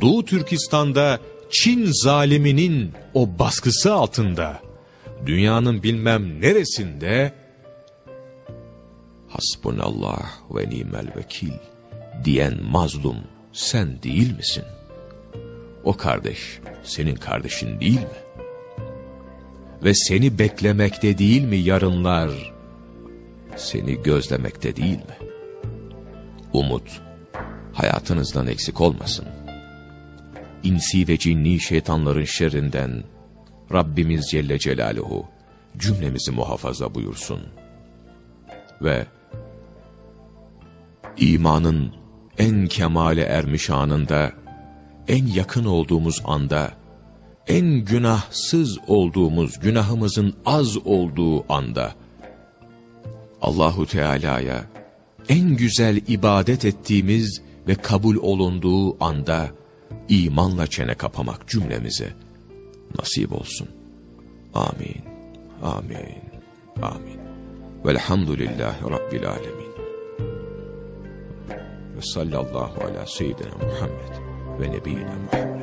S1: Doğu Türkistan'da Çin zaliminin o baskısı altında, dünyanın bilmem neresinde, Hasbunallah ve nimel vekil diyen mazlum sen değil misin? O kardeş senin kardeşin değil mi? Ve seni beklemekte değil mi yarınlar? Seni gözlemekte değil mi? Umut, hayatınızdan eksik olmasın. İnsi ve cinni şeytanların şerrinden Rabbimiz Celle Celaluhu cümlemizi muhafaza buyursun. Ve imanın en kemale ermiş anında, en yakın olduğumuz anda, en günahsız olduğumuz, günahımızın az olduğu anda, Allahu Teala'ya en güzel ibadet ettiğimiz ve kabul olunduğu anda, imanla çene kapamak cümlemize nasip olsun. Amin, amin, amin. Velhamdülillahi Rabbil Alemin. Ve sallallahu ala seyyidina Muhammed ve nebiyina Muhammed.